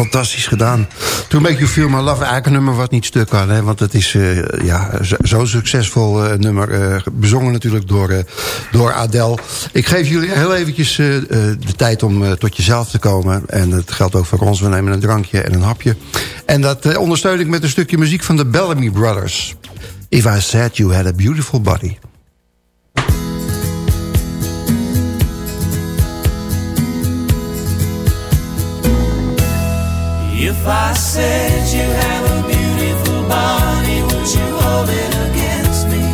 fantastisch gedaan. To Make You Feel My Love, eigenlijk nummer wat niet stuk kan. Hè, want het is uh, ja, zo'n zo succesvol uh, nummer. Uh, bezongen natuurlijk door, door Adele. Ik geef jullie heel eventjes de tijd om tot jezelf te komen. En dat geldt ook voor ons. We nemen een drankje en een hapje. En dat ondersteun ik met een stukje muziek van de Bellamy Brothers. If I Said You Had A Beautiful Body. If I said you have a beautiful body, would you hold it against me?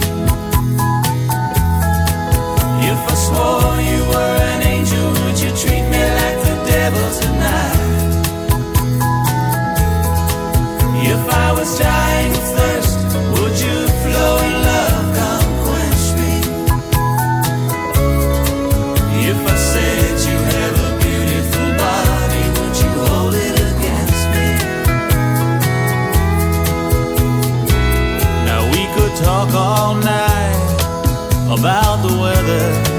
If I swore you were an angel, would you treat me like the devil tonight? If I was dying. talk all night about the weather.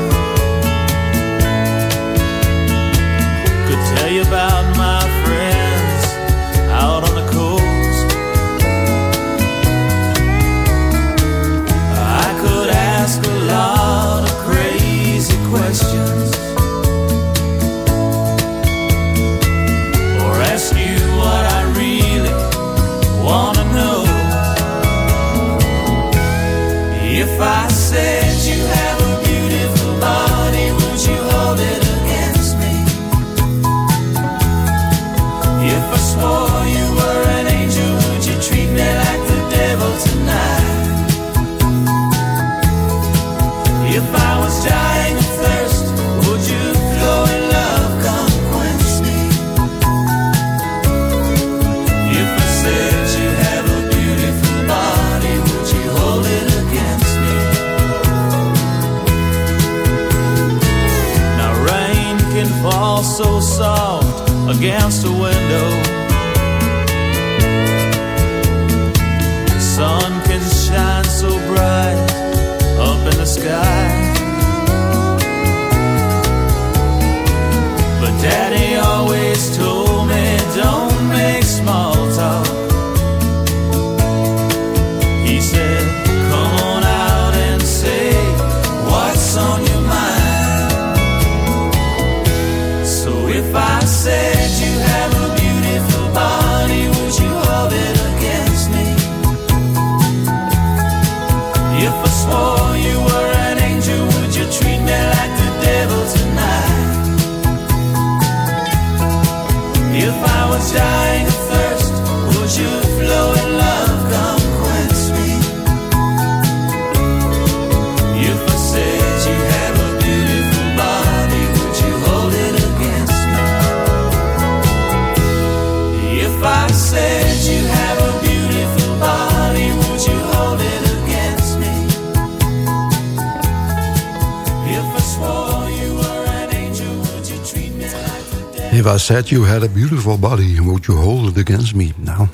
said you had a beautiful body, would you hold it against me? Nou,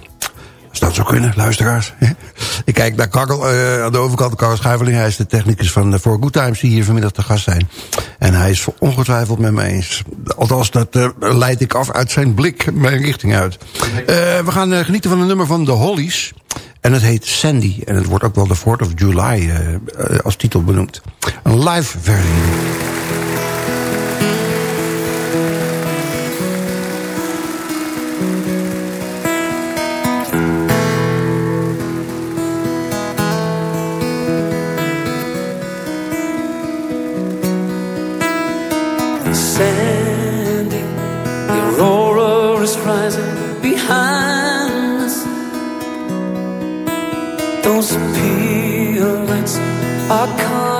dat zou kunnen, luisteraars. Ik kijk naar Karkel, eh, aan de overkant, Karel Schuiveling. Hij is de technicus van For Good Times, die hier vanmiddag te gast zijn. En hij is ongetwijfeld met me eens. Althans, dat uh, leid ik af uit zijn blik, mijn richting uit. Eh, we gaan genieten van een nummer van The Hollies. En het heet Sandy. En het wordt ook wel de 4th of July als titel benoemd. Een live versie. come.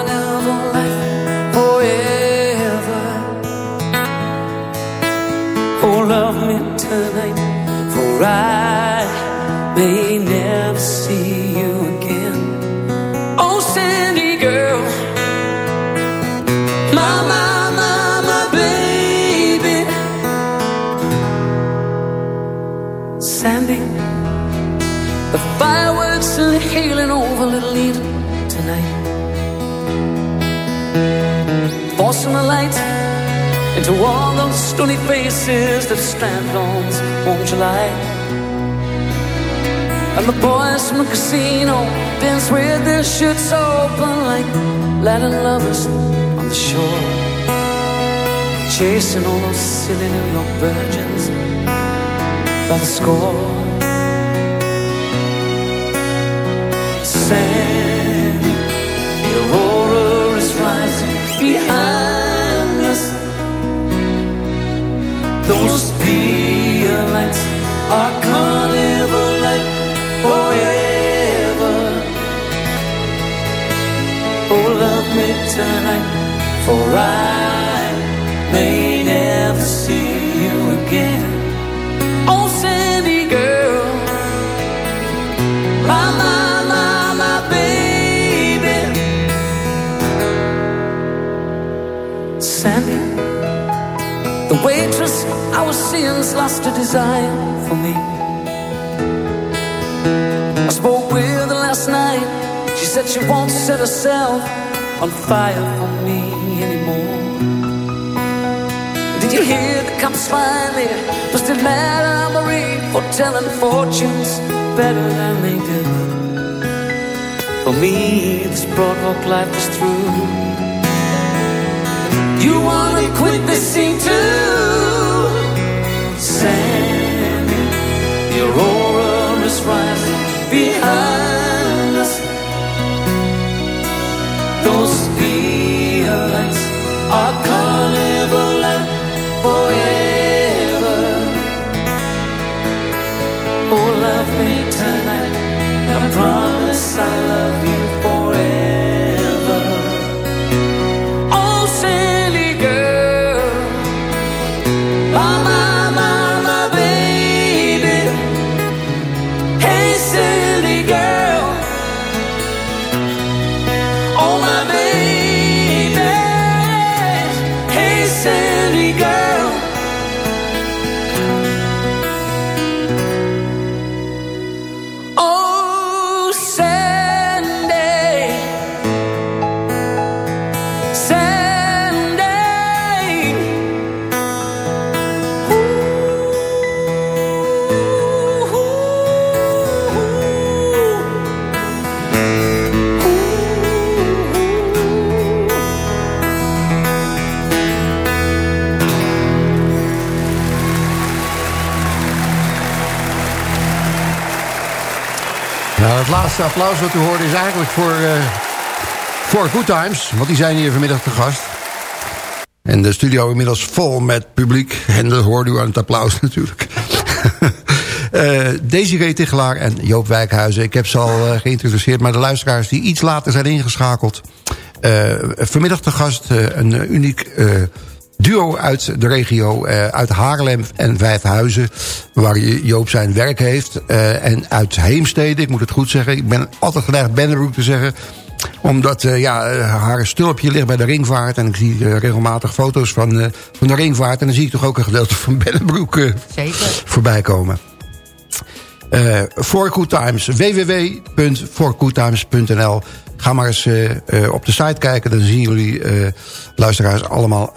To all those stony faces that stand on warm July. And the boys from the casino dance with their shirts open like Latin lovers on the shore, chasing all those silly New York virgins by the score. Sam, for I master desire for me. I spoke with her last night. She said she won't set herself on fire for me anymore. Did you hear the cops finally busted Madame Marie for telling fortunes better than they do? For me, this Broadwalk life is through. You wanna quit this scene too? Behind. Those feelings are carnival forever. Oh, love me tonight. I promise I love het laatste applaus wat u hoorde is eigenlijk voor, eh voor Good Times. Want die zijn hier vanmiddag te gast. En de studio inmiddels vol met publiek. En dat hoorde u aan het applaus natuurlijk. Eh Desiree Tichelaar en Joop Wijkhuizen. Ik heb ze al eh, geïntroduceerd. Maar de luisteraars die iets later zijn ingeschakeld. vanmiddag te gast een uniek duo uit de regio. eh, uit Haarlem en Vijfhuizen. Waar Joop zijn werk heeft. eh, en uit Heemstede, ik moet het goed zeggen. Ik ben altijd geneigd Bennebroek te zeggen omdat eh, ja, haar stulpje ligt bij de ringvaart. En ik zie regelmatig foto's van, van de ringvaart. En dan zie ik toch ook een gedeelte van Zeker. voorbij komen. For Times. Ga maar eens eh, eh, op de site kijken. Dan zien jullie, eh, luisteraars, allemaal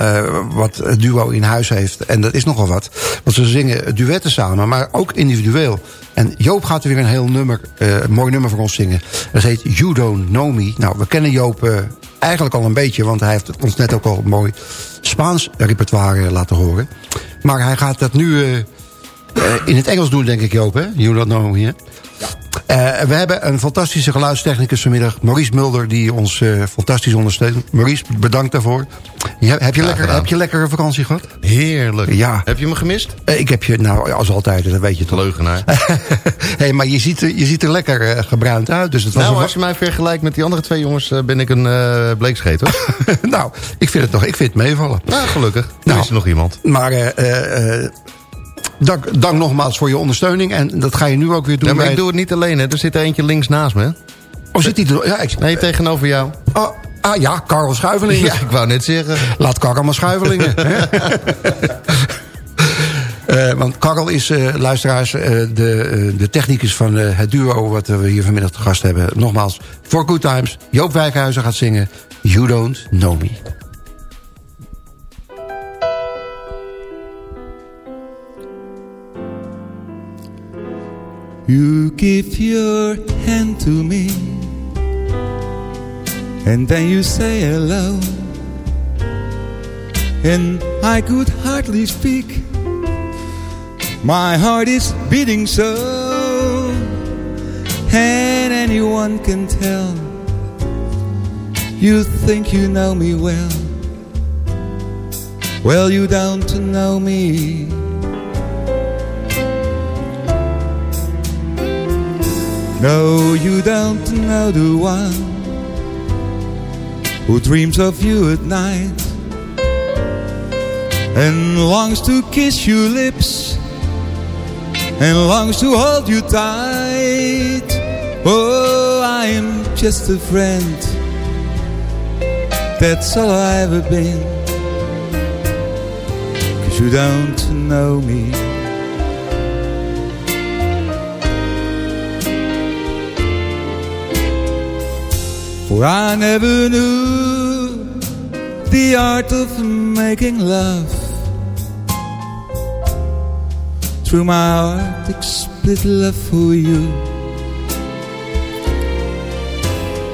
wat het duo in huis heeft. En dat is nogal wat. Want ze zingen duetten samen, maar ook individueel. En Joop gaat er weer een heel nummer, een mooi nummer voor ons zingen. Dat heet You Don't Know Me. Nou, we kennen Joop eigenlijk al een beetje... want hij heeft ons net ook al een mooi Spaans repertoire laten horen. Maar hij gaat dat nu... in het Engels doen, denk ik, Joop, hè? You don't know me, hè? Eh, we hebben een fantastische geluidstechnicus vanmiddag, Maurice Mulder, die ons eh, fantastisch ondersteunt. Maurice, bedankt daarvoor. Ja, heb, je lekker, gedaan. heb je lekkere vakantie gehad? Heerlijk. Ja. Heb je me gemist? Eh, ik heb je, nou, als altijd, dat weet je toch. Leugenaar. hey, maar je ziet, er, je ziet er lekker gebruind uit. Dus het was Nou, een als je mij vergelijkt met die andere twee jongens... ben ik een eh bleekscheet, hoor. nou, ik vind het toch, ik vind het meevallen. nou, gelukkig. Er Nou. is er nog iemand. Maar eh, dank, dank nogmaals voor je ondersteuning. En dat ga je nu ook weer doen. Ja, maar bij- ik doe het niet alleen, hè. Er zit er eentje links naast me. Oh, zit die er? Ja, ik... Nee, tegenover jou. Oh, ah ja, Karel Schuivelingen. Ja, ik wou net zeggen. Laat Karel maar Schuivelingen. Eh, want Karel is, eh, luisteraars, eh, de, de technicus van het duo... wat we hier vanmiddag te gast hebben. Nogmaals, For Good Times. Joop Wijkhuizen gaat zingen You Don't Know Me. You give your hand to me, and then you say hello. And I could hardly speak, my heart is beating so, and anyone can tell. You think you know me well, well, you don't know me. No, you don't know the one who dreams of you at night and longs to kiss your lips and longs to hold you tight. Oh, I am just a friend. That's all I ever been. Cause you don't know me. For I never knew the art of making love. Through my Arctic split love for you.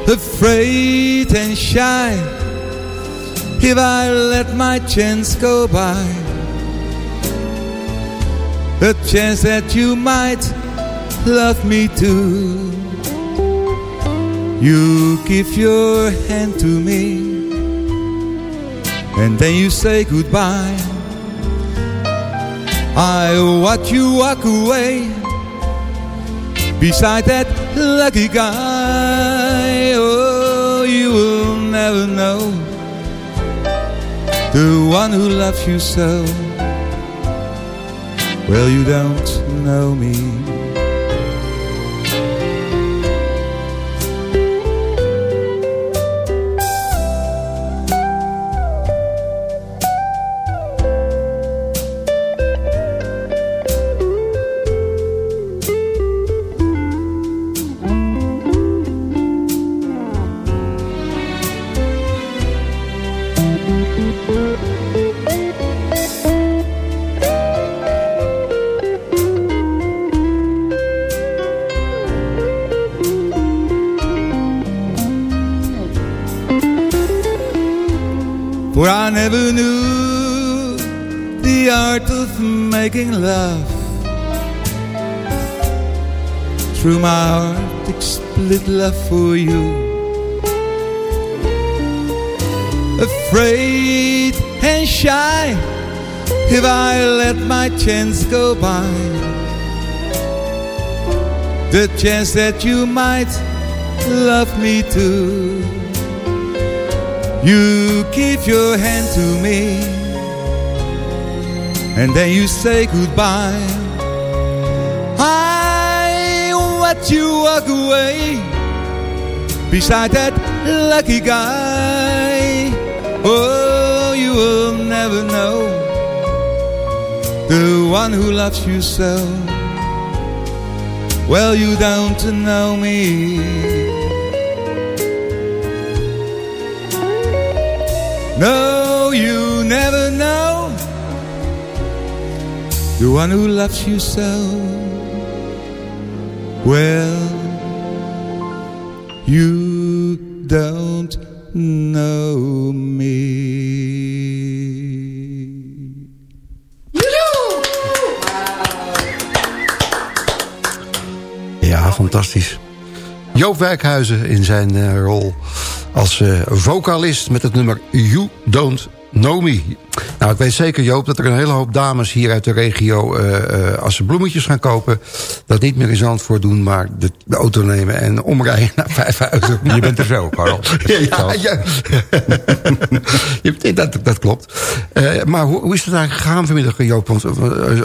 Afraid and shy If I let my chance go by. A chance that you might love me too you give your hand to me And then you say goodbye. I watch you walk away. Beside that lucky guy Oh, you will never know The one who loves you so. Well, you don't know me never knew the art of making love. Through my Arctic split love for you. Afraid and shy If I let my chance go by? The chance that you might love me too you give your hand to me And then you say goodbye. I watch you walk away Beside that lucky guy. Oh, you will never know The one who loves you so. Well, you don't know me No, you never know. The one who loves you so Well, you don't know me. Ja, fantastisch. Joop Werkhuizen in zijn uh, rol als uh, vocalist met het nummer You Don't Know Me. Nou, ik weet zeker, Joop, dat er een hele hoop dames hier uit de regio... Uh, uh, als ze bloemetjes gaan kopen, dat niet meer in Zandvoort doen... maar de, de auto nemen en omrijden naar Vijfhuizen. Je bent er zo, Karel. ja, ja, ja. dat, dat klopt. Uh, maar hoe, hoe, is het eigenlijk gegaan vanmiddag, Joop? Want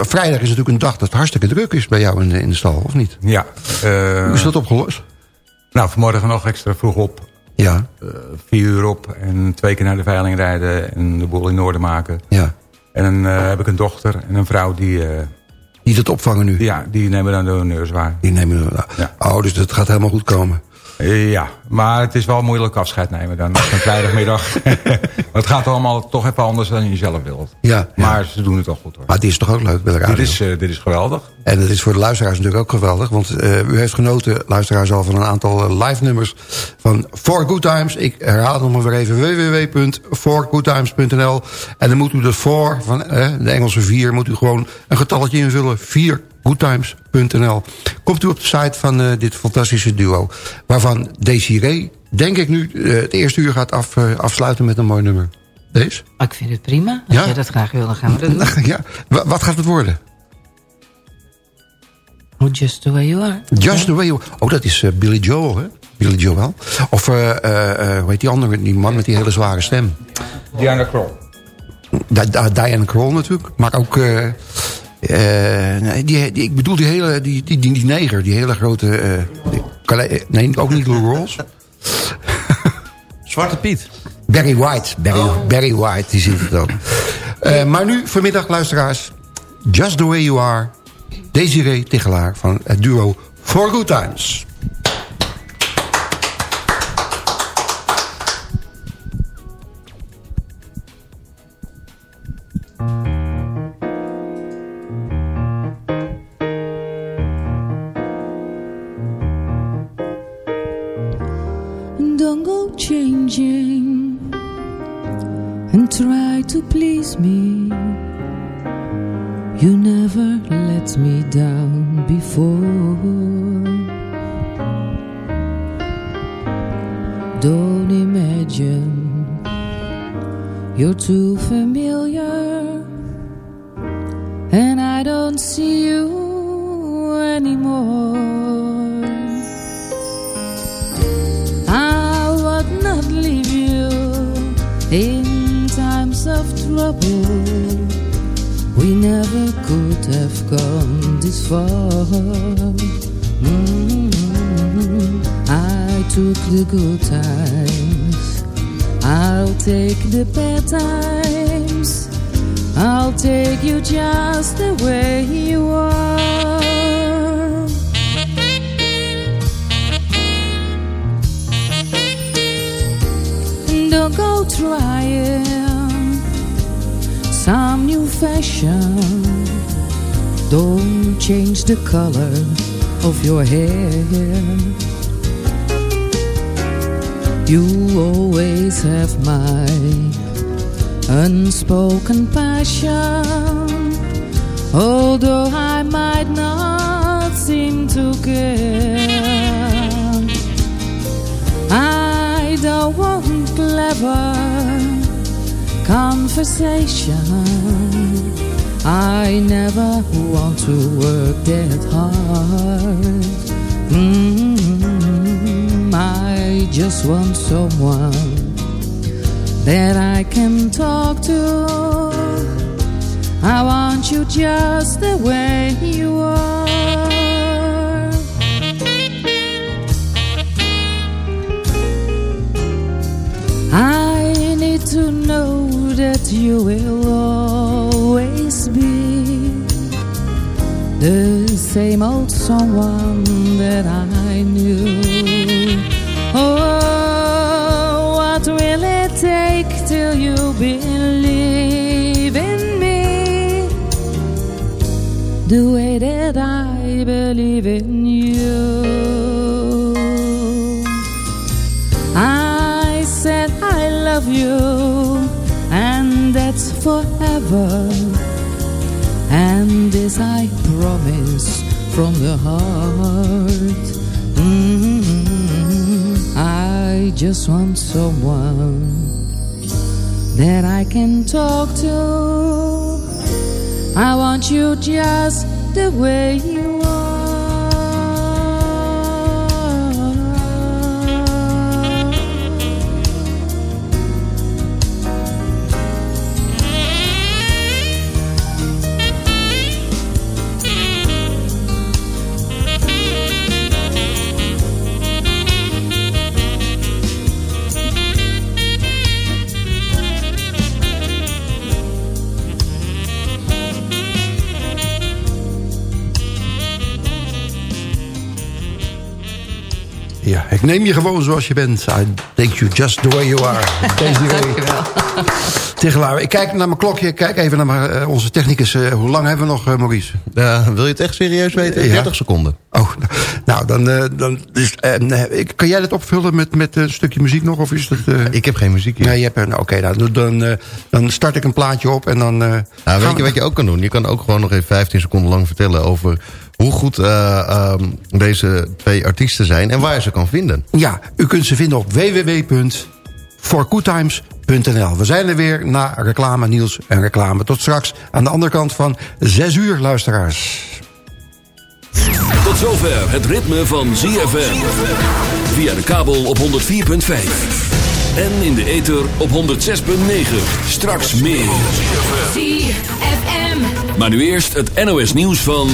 vrijdag is natuurlijk een dag dat hartstikke druk is bij jou in de, in de stal, of niet? Ja. hoe is dat opgelost? Nou, vanmorgen nog extra vroeg op. Ja. Uh, vier uur op en twee keer naar de veiling rijden en de boel in orde maken. Ja. En dan uh, heb ik een dochter en een vrouw die... Uh, die dat opvangen nu? Ja, die nemen dan de honneurs waar. Die nemen dan, ja. Oh, dus dat gaat helemaal goed komen. Ja, maar het is wel moeilijk afscheid nemen dan op een vrijdagmiddag. het gaat allemaal toch even anders dan je zelf wilt. Ja, maar ze doen het toch goed hoor. Maar het is toch ook leuk bij de radio? Dit is, uh, dit is geweldig. En het is voor de luisteraars natuurlijk ook geweldig. Want uh, u heeft genoten, luisteraars, al van een aantal uh, live nummers van For Good Times. Ik herhaal het nog maar weer even. www.forgoodtimes.nl En dan moet u de for van de Engelse vier, moet u gewoon een getalletje invullen. 4 goodtimes.nl. Komt u op de site van uh, dit fantastische duo. Waarvan Desiree, denk ik nu, uh, het eerste uur gaat af, uh, afsluiten met een mooi nummer. Deze? Ik vind het prima. Als ja? jij dat graag wil, dan gaan we dat doen. ja. Wat gaat het worden? Oh, just the way you are. Just the way you are. Oh, dat is Billy Joel, hè? Billy Joel. Of, hoe heet die andere, die man met die hele zware stem? Diana Krall. Diana Krall natuurlijk. Maar ook... Uh, nee, die, die, ik bedoel die hele, die, die, die, die neger, die hele grote... Uh, nee, ook niet Lou Rawls. Zwarte Piet. Barry White, Barry, oh. Barry White, die zit er dan. Uh, maar nu, vanmiddag, luisteraars... Just the way you are... Desiree Tichelaar van het duo For Good Times. Gone this far. Mm, I took the good times. I'll take the bad times. I'll take you just the way you are. Don't go trying some new fashion. Don't change the color of your hair. You always have my unspoken passion. Although I might not seem to care, I don't want clever conversation. I never want to work that hard. Mm, I just want someone that I can talk to. I want you just the way you are. I need to know that you will always the same old someone that I knew. Oh, what will it take till you believe in me the way that I believe in you? I said I love you, and that's forever. And this I promise from the heart. Mm, I just want someone that I can talk to. I want you just the way you neem je gewoon zoals je bent. I take you just the way you are. Dankjewel. Ik kijk naar mijn klokje. Kijk even naar eh, onze technicus. Eh, hoe lang hebben we nog, eh, Maurice? wil je het echt serieus weten? Ja. 30 seconden. Oh, nou, dan, eh, dan dus, kan jij dat opvullen met, met een stukje muziek nog? Of is dat, eh, Ik heb geen muziek hier. Nee, je hebt een. Oké, nou, dan, eh, dan start ik een plaatje op en dan. eh, Nou, weet we- je wat je ook kan doen? Je kan ook gewoon nog even 15 seconden lang vertellen over hoe goed eh, ehm, deze twee artiesten zijn en waar je ze kan vinden. Ja, u kunt ze vinden op www.forgoodtimes.nl. We zijn er weer na reclame, Niels en reclame. Tot straks aan de andere kant van 6 uur, luisteraars. Tot zover het ritme van ZFM. Via de kabel op 104.5. En in de ether op 106.9. Straks meer. ZFM. Maar nu eerst het NOS nieuws van...